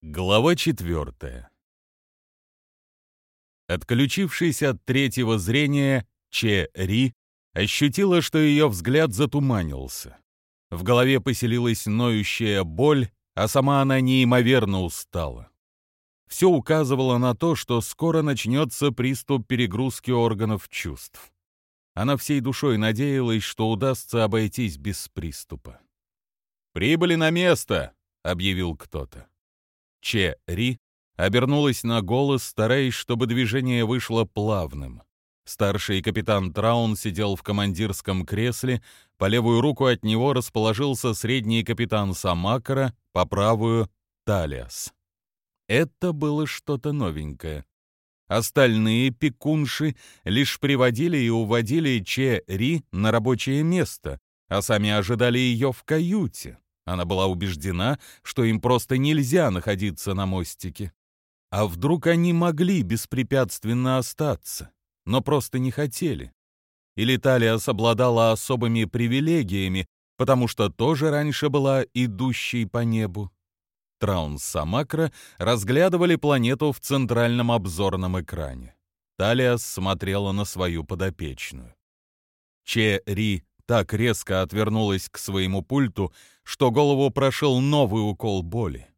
Глава четвертая. Отключившись от третьего зрения, Че Ри ощутила, что ее взгляд затуманился. В голове поселилась ноющая боль, а сама она неимоверно устала. Все указывало на то, что скоро начнется приступ перегрузки органов чувств. Она всей душой надеялась, что удастся обойтись без приступа. «Прибыли на место!» — объявил кто-то. Че Ри обернулась на голос, стараясь, чтобы движение вышло плавным. Старший капитан Траун сидел в командирском кресле, по левую руку от него расположился средний капитан Самакара, по правую — Талиас. Это было что-то новенькое. Остальные пекунши лишь приводили и уводили Че Ри на рабочее место, а сами ожидали ее в каюте. Она была убеждена, что им просто нельзя находиться на мостике. А вдруг они могли беспрепятственно остаться, но просто не хотели? Или Талиас обладала особыми привилегиями, потому что тоже раньше была идущей по небу? Траун Самакра разглядывали планету в центральном обзорном экране. Талиас смотрела на свою подопечную. Че Ри так резко отвернулась к своему пульту, что голову прошел новый укол боли.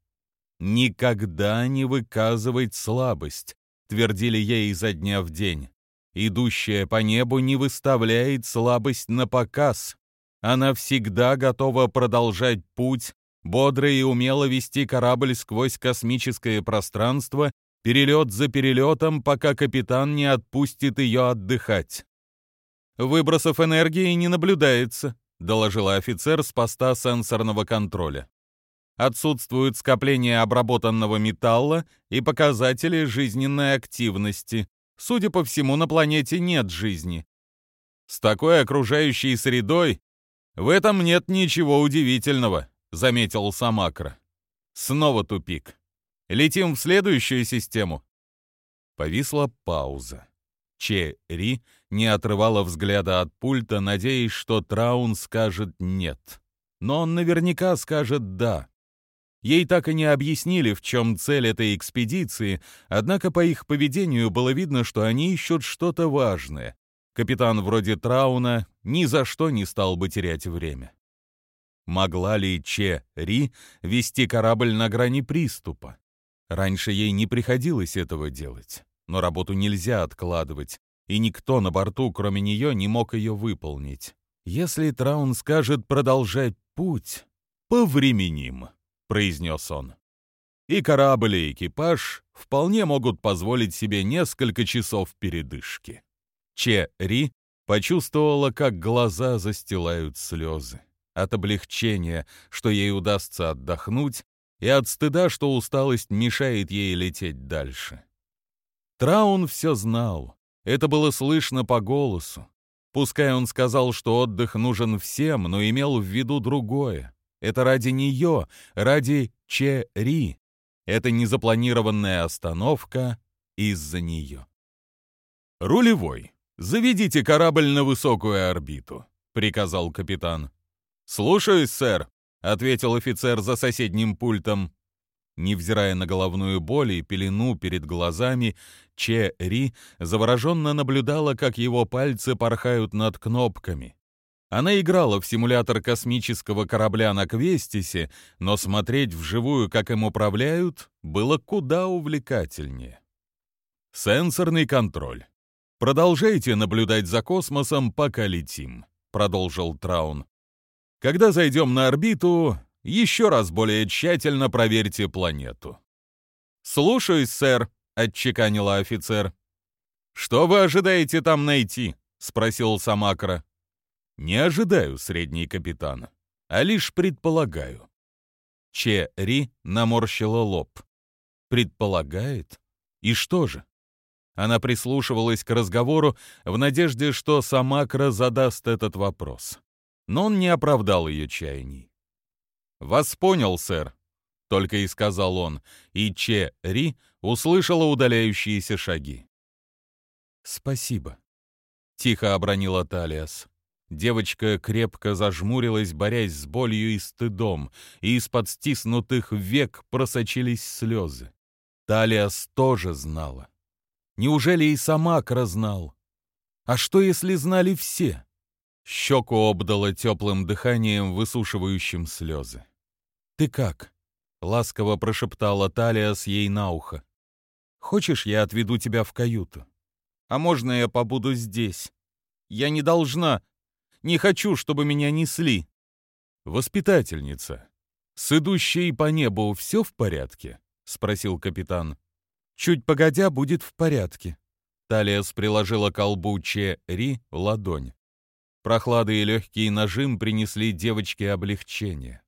«Никогда не выказывать слабость», — твердили ей изо дня в день. «Идущая по небу не выставляет слабость на показ. Она всегда готова продолжать путь, бодро и умело вести корабль сквозь космическое пространство, перелет за перелетом, пока капитан не отпустит ее отдыхать. «Выбросов энергии не наблюдается», — доложила офицер с поста сенсорного контроля. Отсутствует скопление обработанного металла и показатели жизненной активности. Судя по всему, на планете нет жизни. С такой окружающей средой в этом нет ничего удивительного, заметил Самакра. Снова тупик. Летим в следующую систему. Повисла пауза. Че Ри не отрывала взгляда от пульта, надеясь, что Траун скажет «нет». Но он наверняка скажет «да». Ей так и не объяснили, в чем цель этой экспедиции, однако по их поведению было видно, что они ищут что-то важное. Капитан вроде Трауна ни за что не стал бы терять время. Могла ли Че Ри вести корабль на грани приступа? Раньше ей не приходилось этого делать но работу нельзя откладывать, и никто на борту, кроме нее, не мог ее выполнить. Если Траун скажет продолжать путь, повременим, произнес он. И корабль, и экипаж вполне могут позволить себе несколько часов передышки. Че Ри почувствовала, как глаза застилают слезы. От облегчения, что ей удастся отдохнуть, и от стыда, что усталость мешает ей лететь дальше. Траун все знал. Это было слышно по голосу. Пускай он сказал, что отдых нужен всем, но имел в виду другое. Это ради нее, ради Че-Ри. Это незапланированная остановка из-за нее. «Рулевой, заведите корабль на высокую орбиту», — приказал капитан. «Слушаюсь, сэр», — ответил офицер за соседним пультом. Невзирая на головную боль и пелену перед глазами, Че Ри завороженно наблюдала, как его пальцы порхают над кнопками. Она играла в симулятор космического корабля на Квестисе, но смотреть вживую, как им управляют, было куда увлекательнее. «Сенсорный контроль. Продолжайте наблюдать за космосом, пока летим», — продолжил Траун. «Когда зайдем на орбиту, еще раз более тщательно проверьте планету». «Слушаюсь, сэр», — отчеканила офицер. «Что вы ожидаете там найти?» — спросил Самакра. «Не ожидаю, средний капитан, а лишь предполагаю». Че Ри наморщила лоб. «Предполагает? И что же?» Она прислушивалась к разговору в надежде, что Самакра задаст этот вопрос. Но он не оправдал ее чаяний. «Вас понял, сэр», — только и сказал он, и Че Ри услышала удаляющиеся шаги. «Спасибо», — тихо обронила Талиас. Девочка крепко зажмурилась, борясь с болью и стыдом, и из-под стиснутых век просочились слезы. Талиас тоже знала. Неужели и сама знал? А что, если знали все? Щеку обдало теплым дыханием, высушивающим слезы. «Ты как?» — ласково прошептала Талиас ей на ухо. «Хочешь, я отведу тебя в каюту? А можно я побуду здесь? Я не должна. Не хочу, чтобы меня несли». «Воспитательница, с идущей по небу все в порядке?» — спросил капитан. «Чуть погодя, будет в порядке». Талиас приложила к колбу Че Ри ладонь. Прохлада и легкий нажим принесли девочке облегчение.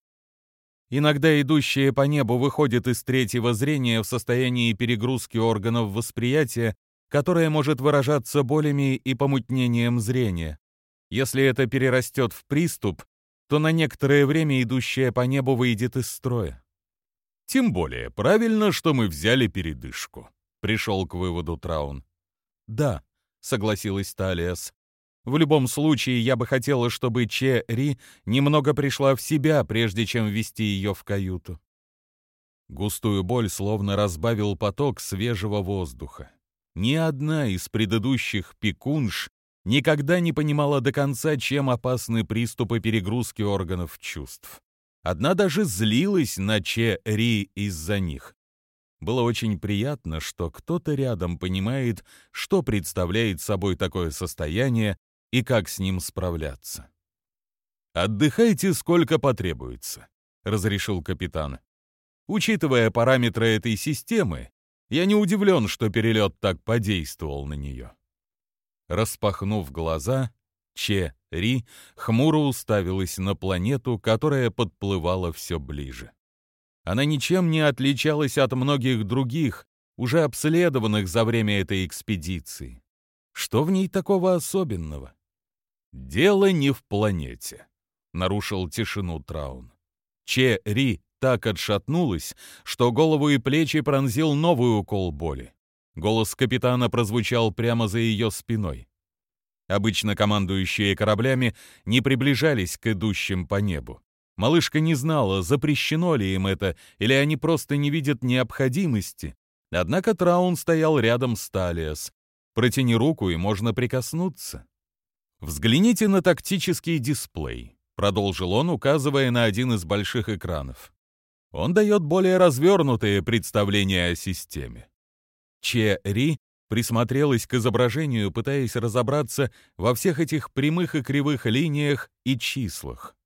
Иногда идущие по небу выходят из третьего зрения в состоянии перегрузки органов восприятия, которое может выражаться болями и помутнением зрения. Если это перерастет в приступ, то на некоторое время идущая по небу выйдет из строя. Тем более правильно, что мы взяли передышку, пришел к выводу Траун. Да, согласилась Талиас. В любом случае, я бы хотела, чтобы Че Ри немного пришла в себя, прежде чем ввести ее в каюту. Густую боль словно разбавил поток свежего воздуха. Ни одна из предыдущих пекунш никогда не понимала до конца, чем опасны приступы перегрузки органов чувств. Одна даже злилась на Че Ри из-за них. Было очень приятно, что кто-то рядом понимает, что представляет собой такое состояние, и как с ним справляться. «Отдыхайте сколько потребуется», — разрешил капитан. «Учитывая параметры этой системы, я не удивлен, что перелет так подействовал на нее». Распахнув глаза, Че Ри хмуро уставилась на планету, которая подплывала все ближе. Она ничем не отличалась от многих других, уже обследованных за время этой экспедиции. Что в ней такого особенного? «Дело не в планете», — нарушил тишину Траун. Че Ри так отшатнулась, что голову и плечи пронзил новый укол боли. Голос капитана прозвучал прямо за ее спиной. Обычно командующие кораблями не приближались к идущим по небу. Малышка не знала, запрещено ли им это, или они просто не видят необходимости. Однако Траун стоял рядом с Талиас. Протяни руку, и можно прикоснуться. «Взгляните на тактический дисплей», — продолжил он, указывая на один из больших экранов. Он дает более развернутое представление о системе. Че Ри присмотрелась к изображению, пытаясь разобраться во всех этих прямых и кривых линиях и числах.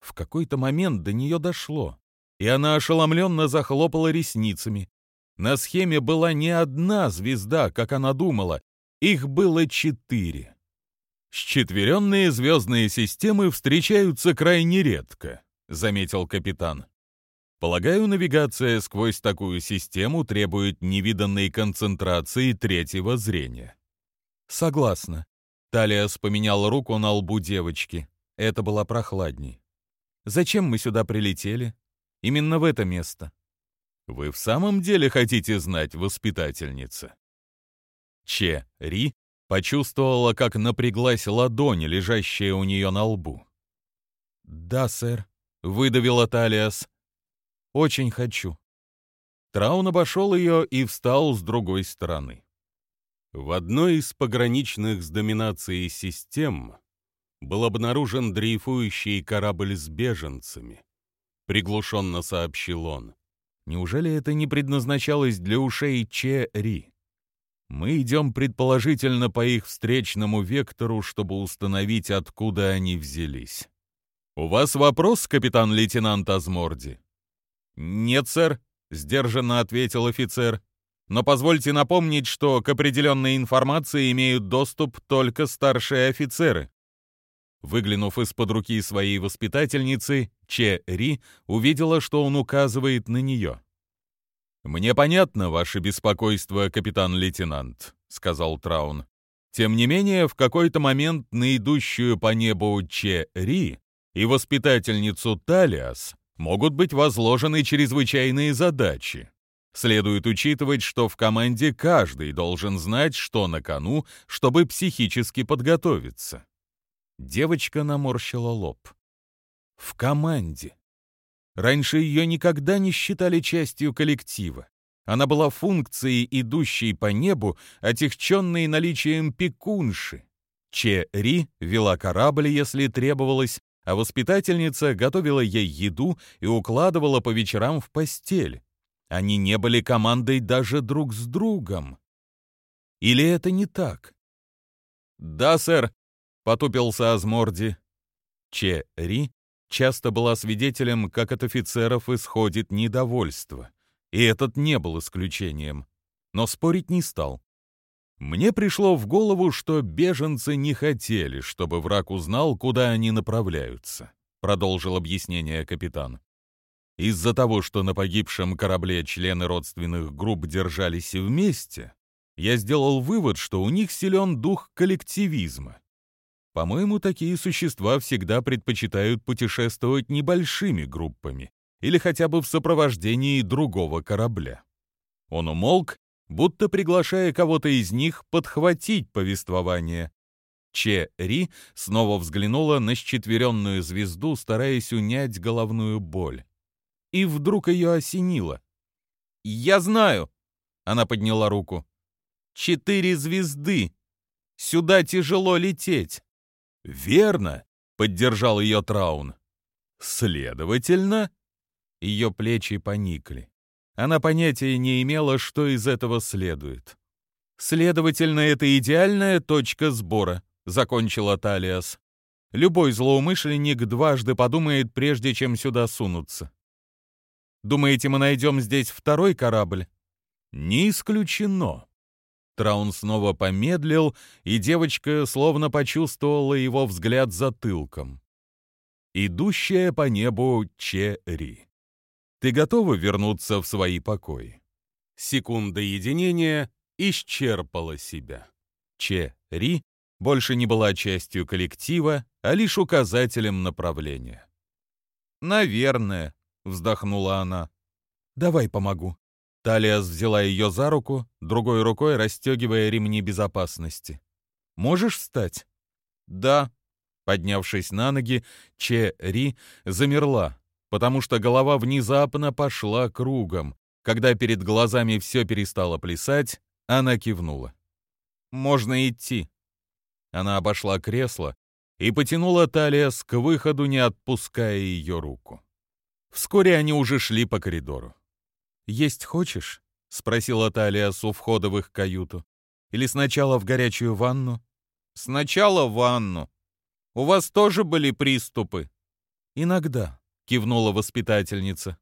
В какой-то момент до нее дошло, и она ошеломленно захлопала ресницами. На схеме была не одна звезда, как она думала, их было четыре. «Счетверенные звездные системы встречаются крайне редко», — заметил капитан. «Полагаю, навигация сквозь такую систему требует невиданной концентрации третьего зрения». «Согласна». Талиас поменял руку на лбу девочки. Это было прохладней. «Зачем мы сюда прилетели? Именно в это место». «Вы в самом деле хотите знать, воспитательница?» Че Ри Почувствовала, как напряглась ладонь, лежащая у нее на лбу. «Да, сэр», — выдавила Талиас. «Очень хочу». Траун обошел ее и встал с другой стороны. В одной из пограничных с доминацией систем был обнаружен дрейфующий корабль с беженцами. Приглушенно сообщил он. Неужели это не предназначалось для ушей Че Ри? Мы идем предположительно по их встречному вектору, чтобы установить, откуда они взялись. У вас вопрос, капитан-лейтенант Азморди? Нет, сэр, сдержанно ответил офицер. Но позвольте напомнить, что к определенной информации имеют доступ только старшие офицеры. Выглянув из-под руки своей воспитательницы, Че Ри увидела, что он указывает на нее. «Мне понятно ваше беспокойство, капитан-лейтенант», — сказал Траун. «Тем не менее, в какой-то момент на идущую по небу Че Ри и воспитательницу Талиас могут быть возложены чрезвычайные задачи. Следует учитывать, что в команде каждый должен знать, что на кону, чтобы психически подготовиться». Девочка наморщила лоб. В команде. Раньше ее никогда не считали частью коллектива. Она была функцией, идущей по небу, отягченной наличием пекунши. Че Ри вела корабль, если требовалось, а воспитательница готовила ей еду и укладывала по вечерам в постель. Они не были командой даже друг с другом. Или это не так? «Да, сэр», — потупился Азморди. Че Ри часто была свидетелем, как от офицеров исходит недовольство. И этот не был исключением. Но спорить не стал. Мне пришло в голову, что беженцы не хотели, чтобы враг узнал, куда они направляются, продолжил объяснение капитан. Из-за того, что на погибшем корабле члены родственных групп держались вместе, я сделал вывод, что у них силен дух коллективизма. По-моему, такие существа всегда предпочитают путешествовать небольшими группами или хотя бы в сопровождении другого корабля. Он умолк будто приглашая кого-то из них подхватить повествование. Че Ри снова взглянула на счетверенную звезду, стараясь унять головную боль. И вдруг ее осенило. «Я знаю!» — она подняла руку. «Четыре звезды! Сюда тяжело лететь!» «Верно!» — поддержал ее Траун. «Следовательно...» Ее плечи поникли. Она понятия не имела, что из этого следует. «Следовательно, это идеальная точка сбора», — закончила Талиас. «Любой злоумышленник дважды подумает, прежде чем сюда сунуться. Думаете, мы найдем здесь второй корабль?» «Не исключено». Траун снова помедлил, и девочка словно почувствовала его взгляд затылком. «Идущая по небу Черри». Ты готова вернуться в свои покои? Секунда единения исчерпала себя. Че Ри больше не была частью коллектива, а лишь указателем направления. «Наверное», — вздохнула она. «Давай помогу». Талиас взяла ее за руку, другой рукой расстегивая ремни безопасности. «Можешь встать?» «Да». Поднявшись на ноги, Че Ри замерла, потому что голова внезапно пошла кругом. Когда перед глазами все перестало плясать, она кивнула. «Можно идти». Она обошла кресло и потянула Талиас к выходу, не отпуская ее руку. Вскоре они уже шли по коридору. «Есть хочешь?» — спросила Талиас у входа в их каюту. «Или сначала в горячую ванну?» «Сначала в ванну. У вас тоже были приступы?» «Иногда», — кивнула воспитательница.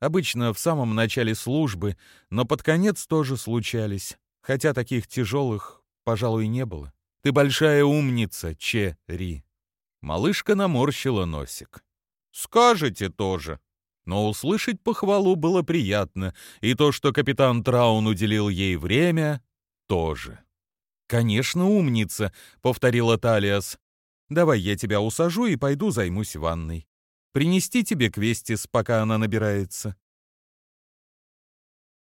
«Обычно в самом начале службы, но под конец тоже случались, хотя таких тяжелых, пожалуй, не было. Ты большая умница, Че Ри». Малышка наморщила носик. «Скажете тоже». Но услышать похвалу было приятно, и то, что капитан Траун уделил ей время, тоже. «Конечно, умница», — повторила Талиас. «Давай я тебя усажу и пойду займусь ванной». Принести тебе Квестис, пока она набирается?»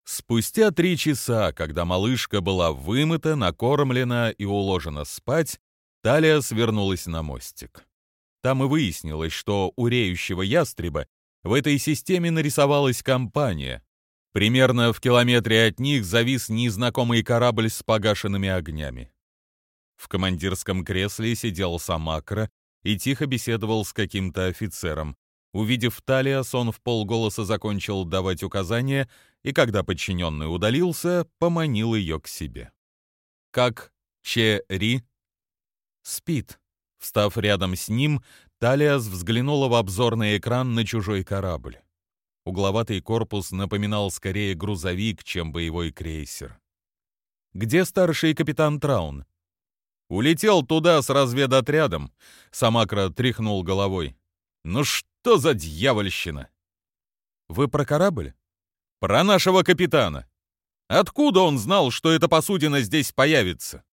Спустя три часа, когда малышка была вымыта, накормлена и уложена спать, Талия свернулась на мостик. Там и выяснилось, что у реющего ястреба в этой системе нарисовалась компания. Примерно в километре от них завис незнакомый корабль с погашенными огнями. В командирском кресле сидел Самакра и тихо беседовал с каким-то офицером. Увидев Талиас, он в полголоса закончил давать указания, и когда подчиненный удалился, поманил ее к себе. «Как Че-Ри?» «Спит». Встав рядом с ним, Талиас взглянула в обзорный экран на чужой корабль. Угловатый корпус напоминал скорее грузовик, чем боевой крейсер. «Где старший капитан Траун?» Улетел туда с разведотрядом. Самакра тряхнул головой. Ну что за дьявольщина? Вы про корабль? Про нашего капитана. Откуда он знал, что эта посудина здесь появится?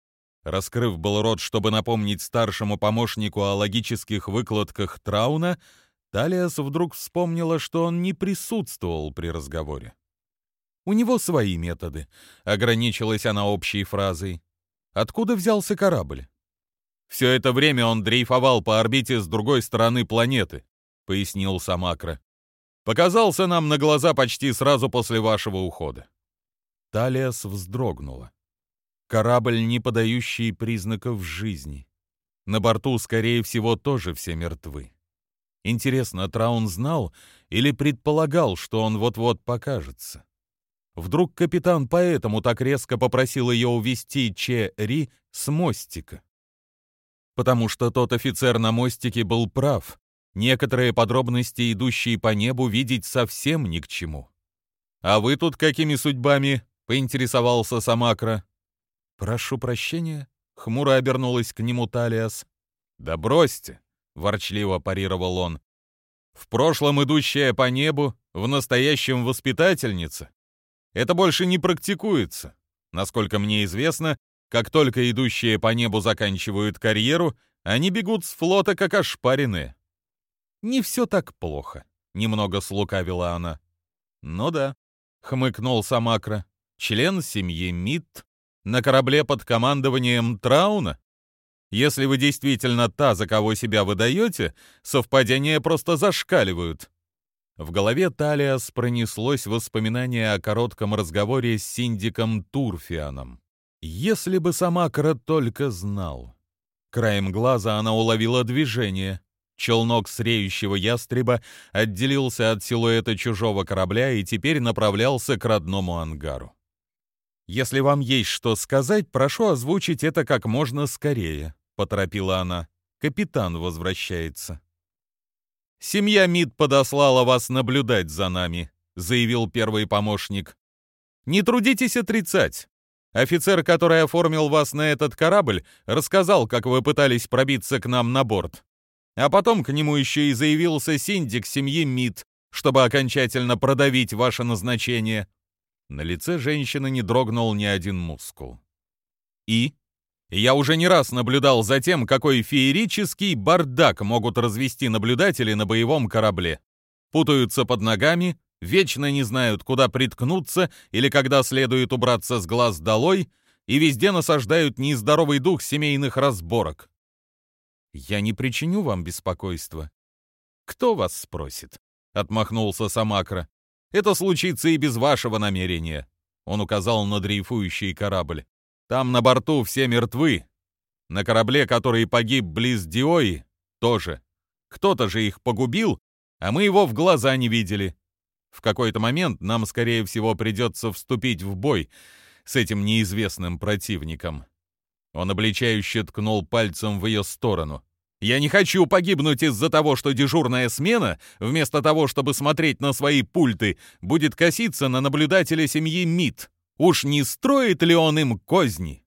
Раскрыв был рот, чтобы напомнить старшему помощнику о логических выкладках Трауна, Талиас вдруг вспомнила, что он не присутствовал при разговоре. У него свои методы, ограничилась она общей фразой. Откуда взялся корабль? Все это время он дрейфовал по орбите с другой стороны планеты, пояснил Самакра. Показался нам на глаза почти сразу после вашего ухода. Талиас вздрогнула. Корабль, не подающий признаков жизни. На борту, скорее всего, тоже все мертвы. Интересно, Траун знал или предполагал, что он вот-вот покажется? Вдруг капитан поэтому так резко попросил ее увести Че Ри с мостика? Потому что тот офицер на мостике был прав. Некоторые подробности, идущие по небу, видеть совсем ни к чему. «А вы тут какими судьбами?» — поинтересовался Самакра. «Прошу прощения», — хмуро обернулась к нему Талиас. «Да бросьте», — ворчливо парировал он. «В прошлом идущая по небу, в настоящем воспитательница. Это больше не практикуется. Насколько мне известно, как только идущие по небу заканчивают карьеру, они бегут с флота как ошпаренные. Не все так плохо, немного слукавила она. Ну да, хмыкнул Самакра, член семьи Мит на корабле под командованием Трауна. Если вы действительно та, за кого себя выдаете, совпадения просто зашкаливают. В голове Талиас пронеслось воспоминание о коротком разговоре с синдиком Турфианом. Если бы сама Кра только знал. Краем глаза она уловила движение. Челнок среющего ястреба отделился от силуэта чужого корабля и теперь направлялся к родному ангару. «Если вам есть что сказать, прошу озвучить это как можно скорее», — поторопила она. «Капитан возвращается». «Семья Мид подослала вас наблюдать за нами», — заявил первый помощник. «Не трудитесь отрицать. Офицер, который оформил вас на этот корабль, рассказал, как вы пытались пробиться к нам на борт. А потом к нему еще и заявился синдик семьи Мид, чтобы окончательно продавить ваше назначение». На лице женщины не дрогнул ни один мускул. «И?» Я уже не раз наблюдал за тем, какой феерический бардак могут развести наблюдатели на боевом корабле. Путаются под ногами, вечно не знают, куда приткнуться или когда следует убраться с глаз долой, и везде насаждают нездоровый дух семейных разборок. Я не причиню вам беспокойства. Кто вас спросит? Отмахнулся Самакра. Это случится и без вашего намерения. Он указал на дрейфующий корабль. Там на борту все мертвы. На корабле, который погиб близ Диои, тоже. Кто-то же их погубил, а мы его в глаза не видели. В какой-то момент нам, скорее всего, придется вступить в бой с этим неизвестным противником. Он обличающе ткнул пальцем в ее сторону. «Я не хочу погибнуть из-за того, что дежурная смена, вместо того, чтобы смотреть на свои пульты, будет коситься на наблюдателя семьи Мид. Уж не строит ли он им козни?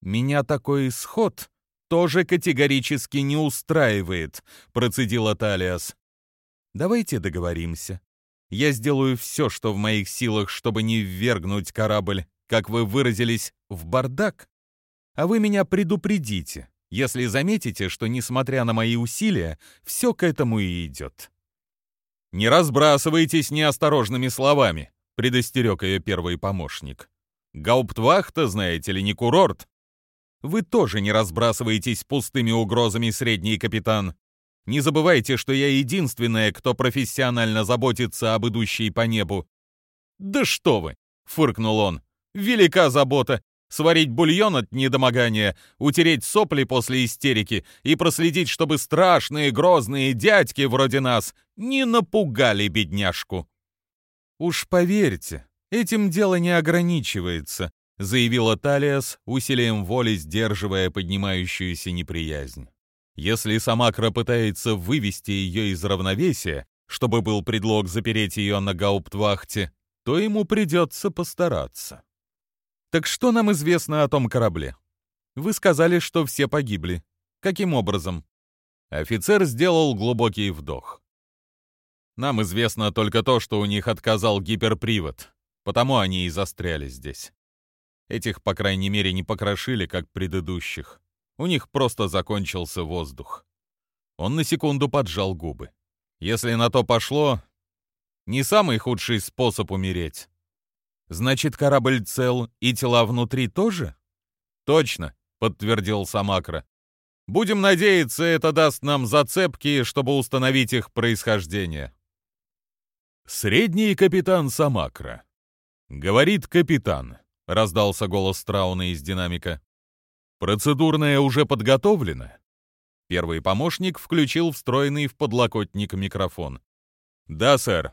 Меня такой исход тоже категорически не устраивает, процедила Талиас. Давайте договоримся. Я сделаю все, что в моих силах, чтобы не ввергнуть корабль, как вы выразились, в бардак. А вы меня предупредите, если заметите, что, несмотря на мои усилия, все к этому и идет. Не разбрасывайтесь неосторожными словами, — предостерег ее первый помощник. «Гауптвахта, знаете ли, не курорт. Вы тоже не разбрасываетесь пустыми угрозами, средний капитан. Не забывайте, что я единственная, кто профессионально заботится об идущей по небу». «Да что вы!» — фыркнул он. «Велика забота. Сварить бульон от недомогания, утереть сопли после истерики и проследить, чтобы страшные грозные дядьки вроде нас не напугали бедняжку». «Уж поверьте, этим дело не ограничивается», заявила Талиас, усилием воли сдерживая поднимающуюся неприязнь. «Если Самакра пытается вывести ее из равновесия, чтобы был предлог запереть ее на гауптвахте, то ему придется постараться. Так что нам известно о том корабле? Вы сказали, что все погибли. Каким образом? Офицер сделал глубокий вдох. Нам известно только то, что у них отказал гиперпривод, потому они и застряли здесь. Этих, по крайней мере, не покрошили, как предыдущих. У них просто закончился воздух. Он на секунду поджал губы. Если на то пошло, не самый худший способ умереть. Значит, корабль цел и тела внутри тоже? Точно, подтвердил Самакра. Будем надеяться, это даст нам зацепки, чтобы установить их происхождение. Средний капитан Самакра. Говорит капитан, раздался голос Трауна из динамика. Процедурная уже подготовлена. Первый помощник включил встроенный в подлокотник микрофон. Да, сэр.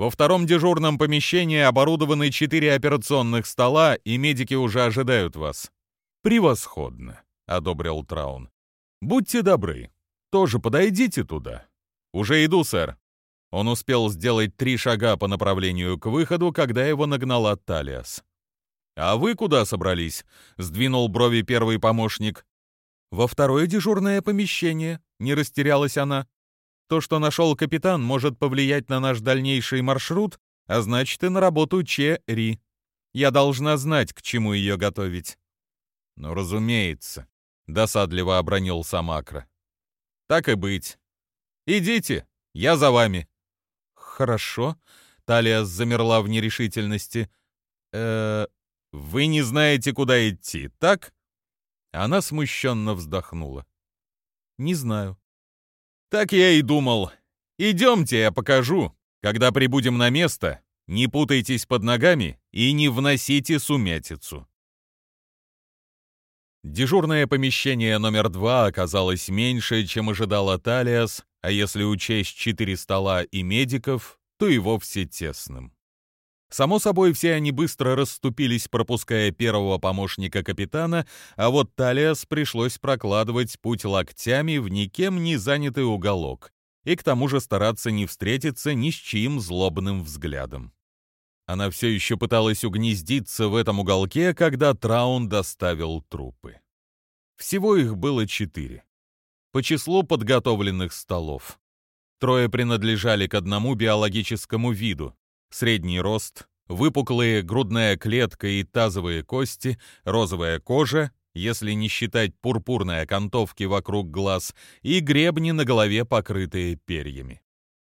Во втором дежурном помещении оборудованы четыре операционных стола, и медики уже ожидают вас. Превосходно, одобрил Траун. Будьте добры, тоже подойдите туда. Уже иду, сэр. Он успел сделать три шага по направлению к выходу, когда его нагнала Талиас. «А вы куда собрались?» — сдвинул брови первый помощник. «Во второе дежурное помещение», — не растерялась она. «То, что нашел капитан, может повлиять на наш дальнейший маршрут, а значит и на работу Че Ри. Я должна знать, к чему ее готовить». «Ну, разумеется», — досадливо обронил Самакра. «Так и быть. Идите, я за вами». «Хорошо», — Талия замерла в нерешительности. «Э, вы не знаете, куда идти, так?» Она смущенно вздохнула. «Не знаю». «Так я и думал. Идемте, я покажу. Когда прибудем на место, не путайтесь под ногами и не вносите сумятицу». Дежурное помещение номер два оказалось меньше, чем ожидала Талиас, а если учесть четыре стола и медиков, то и вовсе тесным. Само собой, все они быстро расступились, пропуская первого помощника капитана, а вот Талиас пришлось прокладывать путь локтями в никем не занятый уголок и к тому же стараться не встретиться ни с чьим злобным взглядом. Она все еще пыталась угнездиться в этом уголке, когда Траун доставил трупы. Всего их было четыре. По числу подготовленных столов. Трое принадлежали к одному биологическому виду. Средний рост, выпуклые грудная клетка и тазовые кости, розовая кожа, если не считать пурпурной окантовки вокруг глаз, и гребни на голове, покрытые перьями.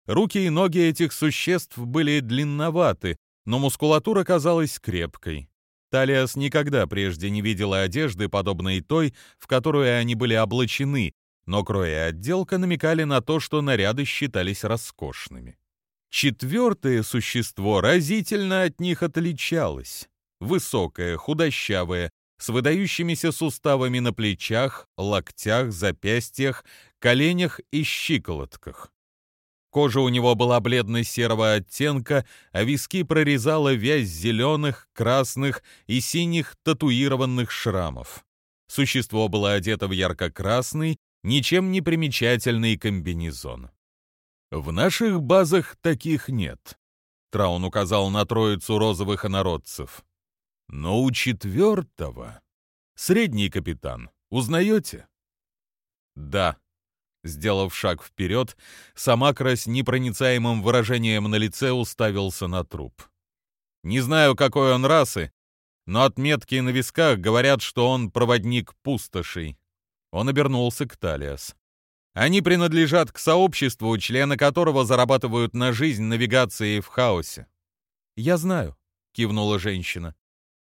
Руки и ноги этих существ были длинноваты, но мускулатура казалась крепкой. Талиас никогда прежде не видела одежды, подобной той, в которую они были облачены, но крой и отделка намекали на то, что наряды считались роскошными. Четвертое существо разительно от них отличалось. Высокое, худощавое, с выдающимися суставами на плечах, локтях, запястьях, коленях и щиколотках. Кожа у него была бледно-серого оттенка, а виски прорезала вязь зеленых, красных и синих татуированных шрамов. Существо было одето в ярко-красный, ничем не примечательный комбинезон. «В наших базах таких нет», — Траун указал на троицу розовых инородцев. «Но у четвертого...» «Средний капитан, узнаете?» «Да», Сделав шаг вперед, Самакра с непроницаемым выражением на лице уставился на труп. «Не знаю, какой он расы, но отметки на висках говорят, что он проводник пустошей». Он обернулся к Талиас. «Они принадлежат к сообществу, члены которого зарабатывают на жизнь навигацией в хаосе». «Я знаю», — кивнула женщина.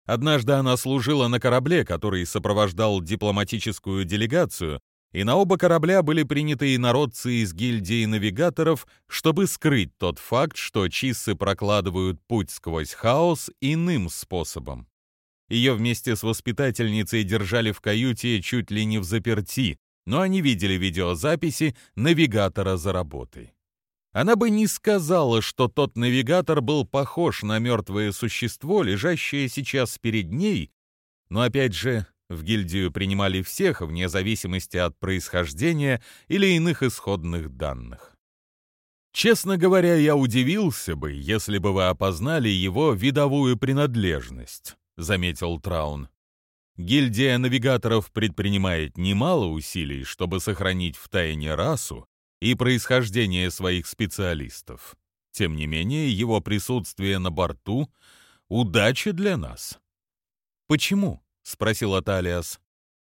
Однажды она служила на корабле, который сопровождал дипломатическую делегацию, и на оба корабля были приняты инородцы из гильдии навигаторов, чтобы скрыть тот факт, что чиссы прокладывают путь сквозь хаос иным способом. Ее вместе с воспитательницей держали в каюте чуть ли не в заперти, но они видели видеозаписи навигатора за работой. Она бы не сказала, что тот навигатор был похож на мертвое существо, лежащее сейчас перед ней, но опять же, в гильдию принимали всех, вне зависимости от происхождения или иных исходных данных. Честно говоря, я удивился бы, если бы вы опознали его видовую принадлежность, заметил Траун. Гильдия навигаторов предпринимает немало усилий, чтобы сохранить в тайне расу и происхождение своих специалистов. Тем не менее, его присутствие на борту — удача для нас. Почему? — спросил Аталиас.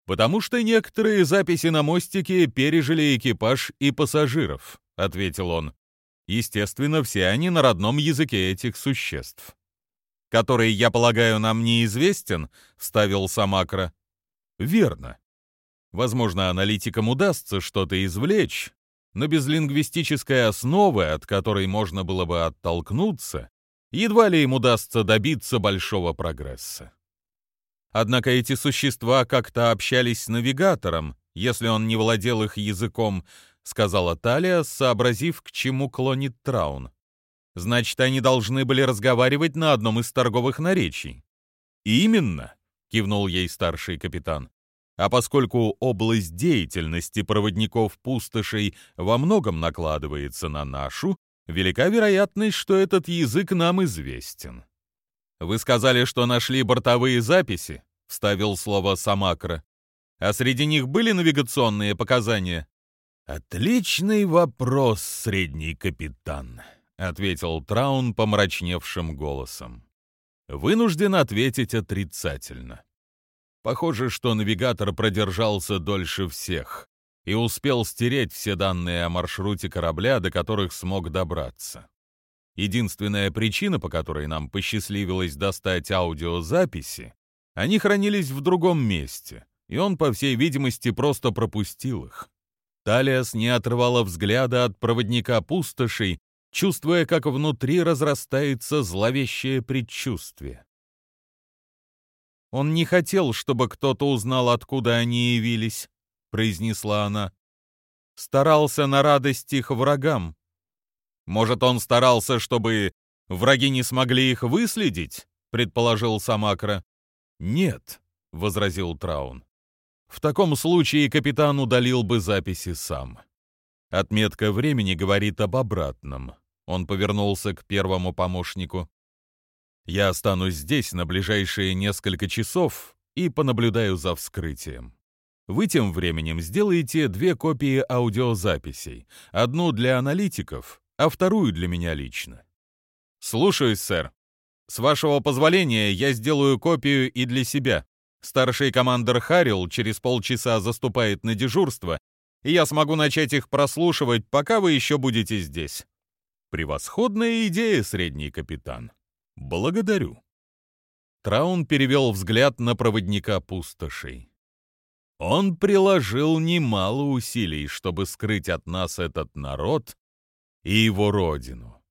«Потому что некоторые записи на мостике пережили экипаж и пассажиров», — ответил он. «Естественно, все они на родном языке этих существ». «Который, я полагаю, нам неизвестен», — вставил Самакра. «Верно. Возможно, аналитикам удастся что-то извлечь, но без лингвистической основы, от которой можно было бы оттолкнуться, едва ли им удастся добиться большого прогресса. Однако эти существа как-то общались с навигатором, если он не владел их языком, сказала Талия, сообразив, к чему клонит Траун. Значит, они должны были разговаривать на одном из торговых наречий. Именно, кивнул ей старший капитан. А поскольку область деятельности проводников пустошей во многом накладывается на нашу, велика вероятность, что этот язык нам известен. Вы сказали, что нашли бортовые записи, вставил слово Самакра. А среди них были навигационные показания? Отличный вопрос, средний капитан, — ответил Траун помрачневшим голосом. «Вынужден ответить отрицательно. Похоже, что навигатор продержался дольше всех и успел стереть все данные о маршруте корабля, до которых смог добраться. Единственная причина, по которой нам посчастливилось достать аудиозаписи, они хранились в другом месте, и он, по всей видимости, просто пропустил их. Талиас не отрывала взгляда от проводника пустошей, чувствуя, как внутри разрастается зловещее предчувствие. «Он не хотел, чтобы кто-то узнал, откуда они явились», — произнесла она. «Старался на радость их врагам. Может, он старался, чтобы враги не смогли их выследить?» — предположил Самакра. «Нет», — возразил Траун. «В таком случае капитан удалил бы записи сам. Отметка времени говорит об обратном. Он повернулся к первому помощнику. «Я останусь здесь на ближайшие несколько часов и понаблюдаю за вскрытием. Вы тем временем сделаете две копии аудиозаписей. Одну для аналитиков, а вторую для меня лично». «Слушаюсь, сэр. С вашего позволения я сделаю копию и для себя. Старший командир Харрил через полчаса заступает на дежурство, и я смогу начать их прослушивать, пока вы еще будете здесь». Превосходная идея, средний капитан. Благодарю. Траун перевел взгляд на проводника пустошей. Он приложил немало усилий, чтобы скрыть от нас этот народ и его родину.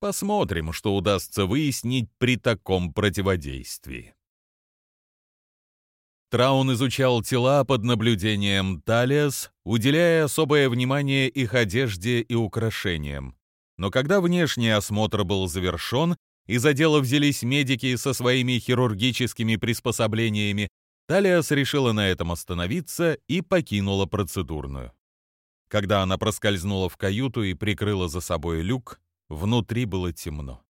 Посмотрим, что удастся выяснить при таком противодействии. Траун изучал тела под наблюдением Талиас, уделяя особое внимание их одежде и украшениям. Но когда внешний осмотр был завершен, и за дело взялись медики со своими хирургическими приспособлениями, Талиас решила на этом остановиться и покинула процедурную. Когда она проскользнула в каюту и прикрыла за собой люк, внутри было темно.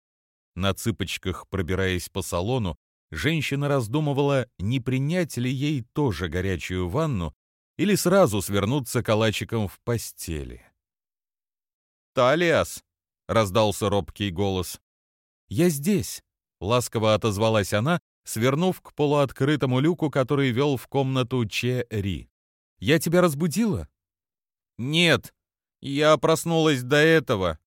На цыпочках, пробираясь по салону, женщина раздумывала, не принять ли ей тоже горячую ванну или сразу свернуться калачиком в постели. «Талиас!» — раздался робкий голос. «Я здесь», — ласково отозвалась она, свернув к полуоткрытому люку, который вел в комнату Че Ри. «Я тебя разбудила?» «Нет, я проснулась до этого».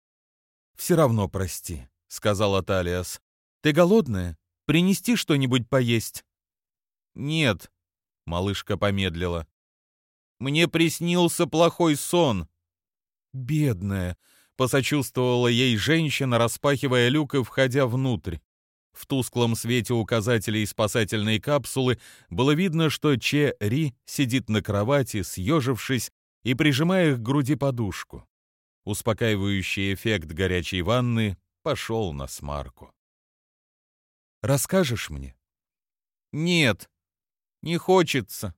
«Все равно прости», — сказала Талиас. «Ты голодная? Принести что-нибудь поесть?» «Нет», — малышка помедлила. «Мне приснился плохой сон». «Бедная», Посочувствовала ей женщина, распахивая люк и входя внутрь. В тусклом свете указателей спасательной капсулы было видно, что Че Ри сидит на кровати, съежившись и прижимая к груди подушку. Успокаивающий эффект горячей ванны пошел на смарку. «Расскажешь мне?» «Нет, не хочется.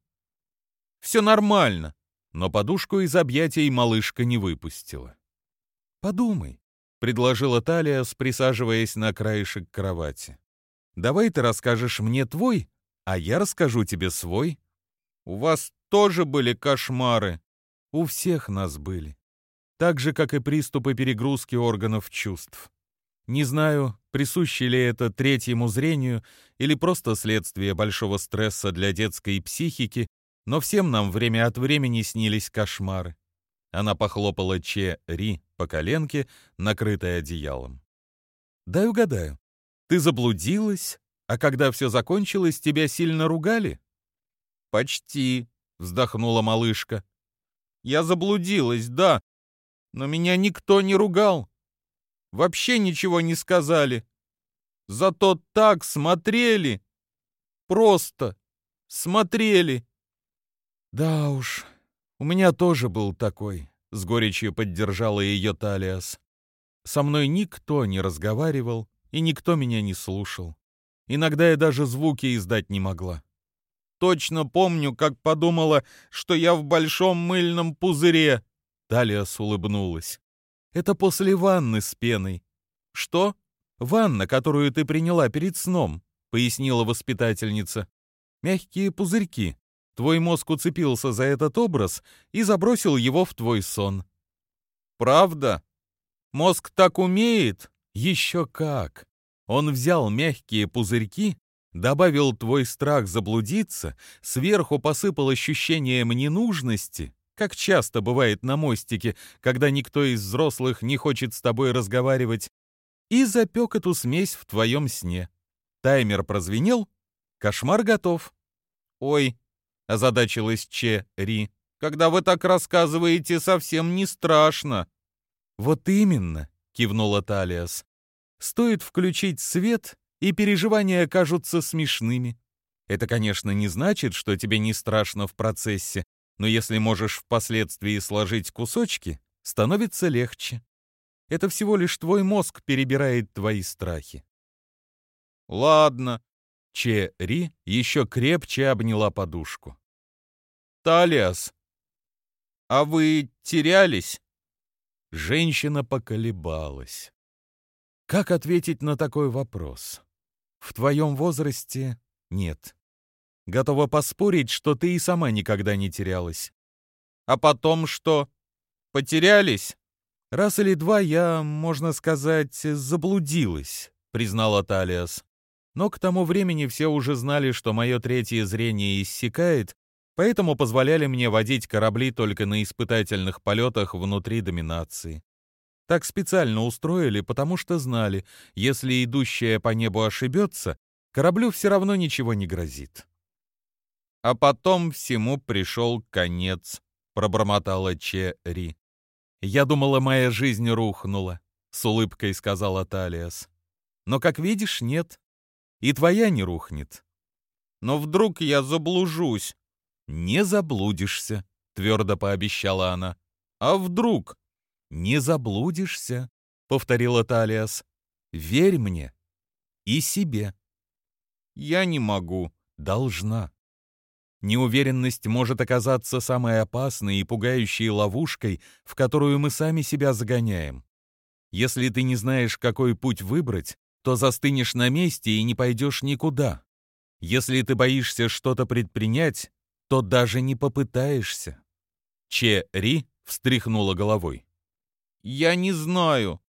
Все нормально». Но подушку из объятий малышка не выпустила. «Подумай», — предложила Талия, присаживаясь на краешек кровати. «Давай ты расскажешь мне твой, а я расскажу тебе свой». «У вас тоже были кошмары?» «У всех нас были. Так же, как и приступы перегрузки органов чувств. Не знаю, присуще ли это третьему зрению или просто следствие большого стресса для детской психики, но всем нам время от времени снились кошмары. Она похлопала Че Ри по коленке, накрытой одеялом. «Дай угадаю. Ты заблудилась, а когда все закончилось, тебя сильно ругали?» «Почти», вздохнула малышка. «Я заблудилась, да, но меня никто не ругал. Вообще ничего не сказали. Зато так смотрели. Просто смотрели». «Да уж, у меня тоже был такой», — с горечью поддержала ее Талиас. «Со мной никто не разговаривал, и никто меня не слушал. Иногда я даже звуки издать не могла точно помню, как подумала, что я в большом мыльном пузыре. Талиас улыбнулась. Это после ванны с пеной. Что? Ванна, которую ты приняла перед сном, пояснила воспитательница. Мягкие пузырьки. Твой мозг уцепился за этот образ и забросил его в твой сон. Правда? Мозг так умеет? Еще как. Он взял мягкие пузырьки добавил твой страх заблудиться, сверху посыпал ощущением ненужности, как часто бывает на мостике, когда никто из взрослых не хочет с тобой разговаривать, и запек эту смесь в твоем сне. Таймер прозвенел, кошмар готов. «Ой», — озадачилась Че Ри, — «когда вы так рассказываете, совсем не страшно». «Вот именно», — кивнула Талиас. «Стоит включить свет, и переживания кажутся смешными. Это, конечно, не значит, что тебе не страшно в процессе, но если можешь впоследствии сложить кусочки, становится легче. Это всего лишь твой мозг перебирает твои страхи. Ладно. Че Ри еще крепче обняла подушку. Талиас, а вы терялись? Женщина поколебалась. Как ответить на такой вопрос? В твоем возрасте нет. Готова поспорить, что ты и сама никогда не терялась. А потом что? Потерялись? Раз или два я, можно сказать, заблудилась, признала Талиас. Но к тому времени все уже знали, что мое третье зрение иссякает, поэтому позволяли мне водить корабли только на испытательных полетах внутри доминации. Так специально устроили, потому что знали, если идущая по небу ошибется, кораблю все равно ничего не грозит. А потом всему пришел конец, пробормотала Че. Я думала, моя жизнь рухнула, с улыбкой сказала Талиас. Но, как видишь, нет. И твоя не рухнет. Но вдруг я заблужусь. Не заблудишься, твердо пообещала она. А вдруг? «Не заблудишься», — повторила Талиас. «Верь мне и себе». «Я не могу». «Должна». Неуверенность может оказаться самой опасной и пугающей ловушкой, в которую мы сами себя загоняем. Если ты не знаешь, какой путь выбрать, то застынешь на месте и не пойдешь никуда. Если ты боишься что-то предпринять, то даже не попытаешься. Че Ри встряхнула головой. Я не знаю.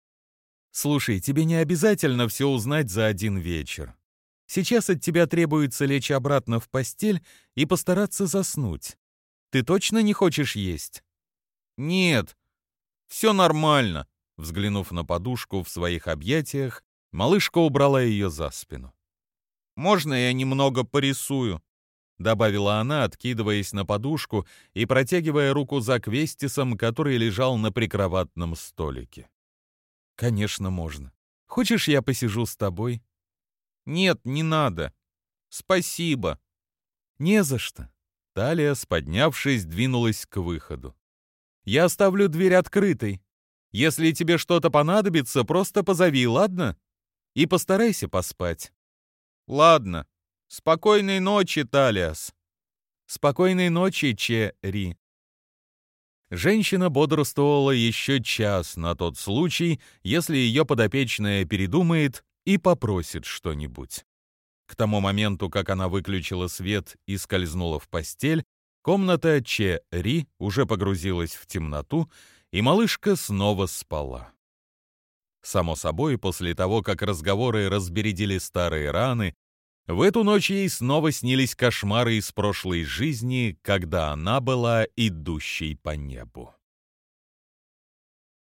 Слушай, тебе не обязательно все узнать за один вечер. Сейчас от тебя требуется лечь обратно в постель и постараться заснуть. Ты точно не хочешь есть? Нет, все нормально. Взглянув на подушку в своих объятиях, малышка убрала ее за спину. «Можно я немного порисую?» добавила она, откидываясь на подушку и протягивая руку за квестисом, который лежал на прикроватном столике. «Конечно, можно. Хочешь, я посижу с тобой?» «Нет, не надо. Спасибо». «Не за что». Талия, поднявшись, двинулась к выходу. «Я оставлю дверь открытой. Если тебе что-то понадобится, просто позови, ладно? И постарайся поспать». «Ладно», «Спокойной ночи, Талиас!» «Спокойной ночи, Че Ри!» Женщина бодрствовала еще час на тот случай, если ее подопечная передумает и попросит что-нибудь. К тому моменту, как она выключила свет и скользнула в постель, комната Че Ри уже погрузилась в темноту, и малышка снова спала. Само собой, после того, как разговоры разбередили старые раны, в эту ночь ей снова снились кошмары из прошлой жизни, когда она была идущей по небу.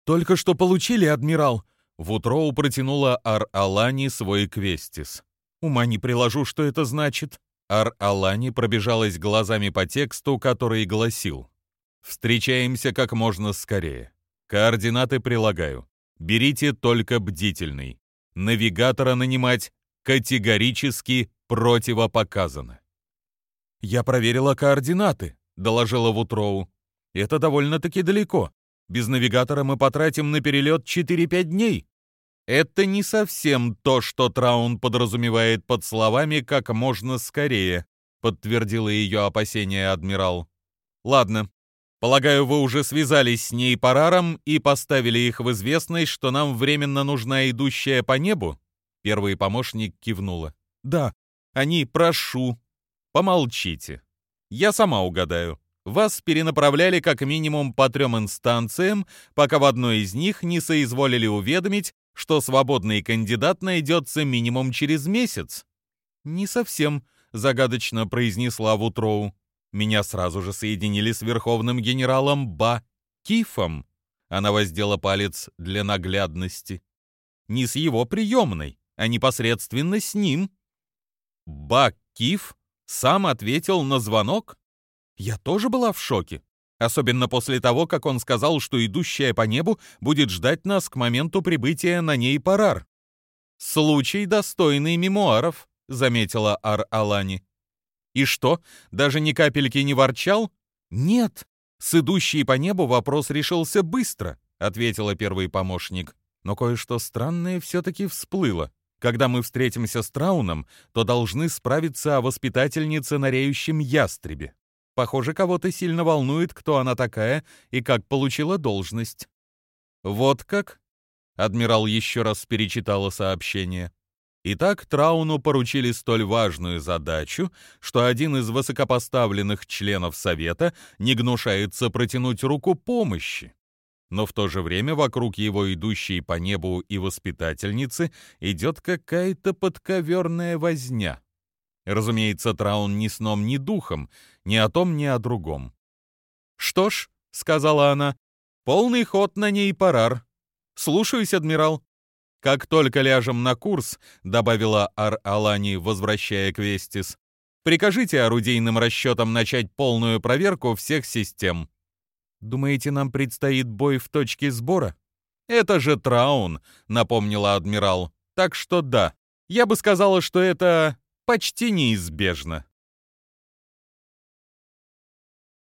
«Только что получили, адмирал!» В утро протянула Ар-Алани свой квестис. «Ума не приложу, что это значит». Ар-Алани пробежалась глазами по тексту, который гласил «Встречаемся как можно скорее. Координаты прилагаю. Берите только бдительный. Навигатора нанимать категорически противопоказано». «Я проверила координаты», — доложила Вутроу. «Это довольно-таки далеко. Без навигатора мы потратим на перелет 4-5 дней». Это не совсем то, что Траун подразумевает под словами «как можно скорее», подтвердила ее опасение адмирал. Ладно, полагаю, вы уже связались с ней параром и поставили их в известность, что нам временно нужна идущая по небу? Первый помощник кивнула. Да, они, прошу, помолчите. Я сама угадаю. Вас перенаправляли как минимум по трем инстанциям, пока в одной из них не соизволили уведомить, что свободный кандидат найдется минимум через месяц. «Не совсем», — загадочно произнесла Вутроу. «Меня сразу же соединили с верховным генералом Ба Кифом». Она воздела палец для наглядности. «Не с его приемной, а непосредственно с ним». Ба Киф сам ответил на звонок? Я тоже была в шоке. Особенно после того, как он сказал, что идущая по небу будет ждать нас к моменту прибытия на ней Парар. «Случай, достойный мемуаров», — заметила Ар-Алани. «И что, даже ни капельки не ворчал?» «Нет, с идущей по небу вопрос решился быстро», — ответила первый помощник. «Но кое-что странное все-таки всплыло. Когда мы встретимся с Трауном, то должны справиться о воспитательнице на реющем ястребе. Похоже, кого-то сильно волнует, кто она такая и как получила должность. Вот как? Адмирал еще раз перечитала сообщение. Итак, Трауну поручили столь важную задачу, что один из высокопоставленных членов Совета не гнушается протянуть руку помощи. Но в то же время вокруг его идущей по небу и воспитательницы идет какая-то подковерная возня. Разумеется, Траун ни сном, ни духом, ни о том, ни о другом. «Что ж», — сказала она, — «полный ход на ней парар. Слушаюсь, адмирал». «Как только ляжем на курс», — добавила Ар-Алани, возвращая Квестис, «прикажите орудийным расчетам начать полную проверку всех систем». «Думаете, нам предстоит бой в точке сбора?» «Это же Траун», — напомнила адмирал. «Так что да, я бы сказала, что это почти неизбежно.